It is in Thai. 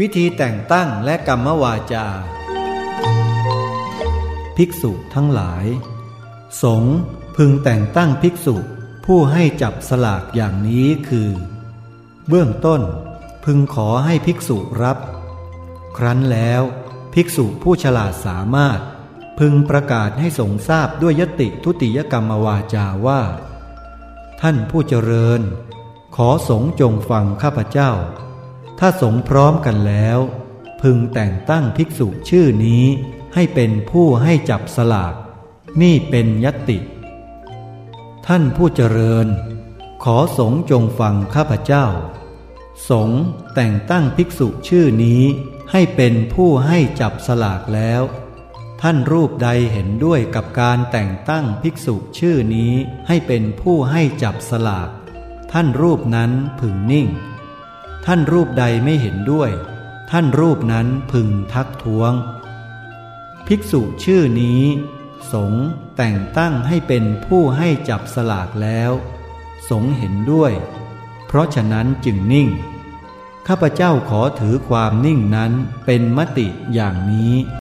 วิธีแต่งตั้งและกรรมวาจา ภิกษุทั้งหลาย สงพึงแต่งตั้งภิกษุผู้ให้จับสลากอย่างนี้คือ เบื้องต้นพึงขอให้ภิกษุรับ ครั้นแล้ว ภิกษุผู้ฉลาดสามารถ พึงประกาศให้สงทราบด้วยยติทุติยกรรมวาจาว่า ท่านผู้เจริญ ขอสงจงฟังข้าพเจ้า ถ้าสงพร้อมกันแล้ว พึงแต่งตั้งภิกษุชื่อนี้ให้เป็นผู้ให้จับสลาก นี่เป็นยติ ท่านผู้เจริญ ขอสงจงฟังข้าพเจ้า สงแต่งตั้งภิกษุชื่อนี้ให้เป็นผู้ให้จับสลากแล้ว ท่านรูปใดเห็นด้วยกับการแต่งตั้งภิกษุชื่อนี้ให้เป็นผู้ให้จับสลาก ท่านรูปนั้นพึงนิ่ง ท่านรูปใดไม่เห็นด้วย ท่านรูปนั้นพึงทักท้วง ภิกษุชื่อนี้ สงแต่งตั้งให้เป็นผู้ให้จับสลากแล้ว สงเห็นด้วย เพราะฉะนั้นจึงนิ่ง ข้าพเจ้าขอถือความนิ่งนั้นเป็นมติอย่างนี้